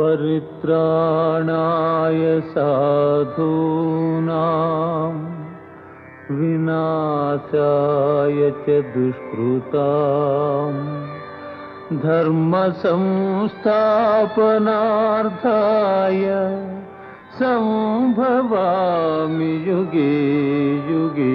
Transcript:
परित्राणाय साधूनां विनाशाय च दुष्कृताम् धर्मसंस्थापनार्थाय सम्भवामि युगे युगे।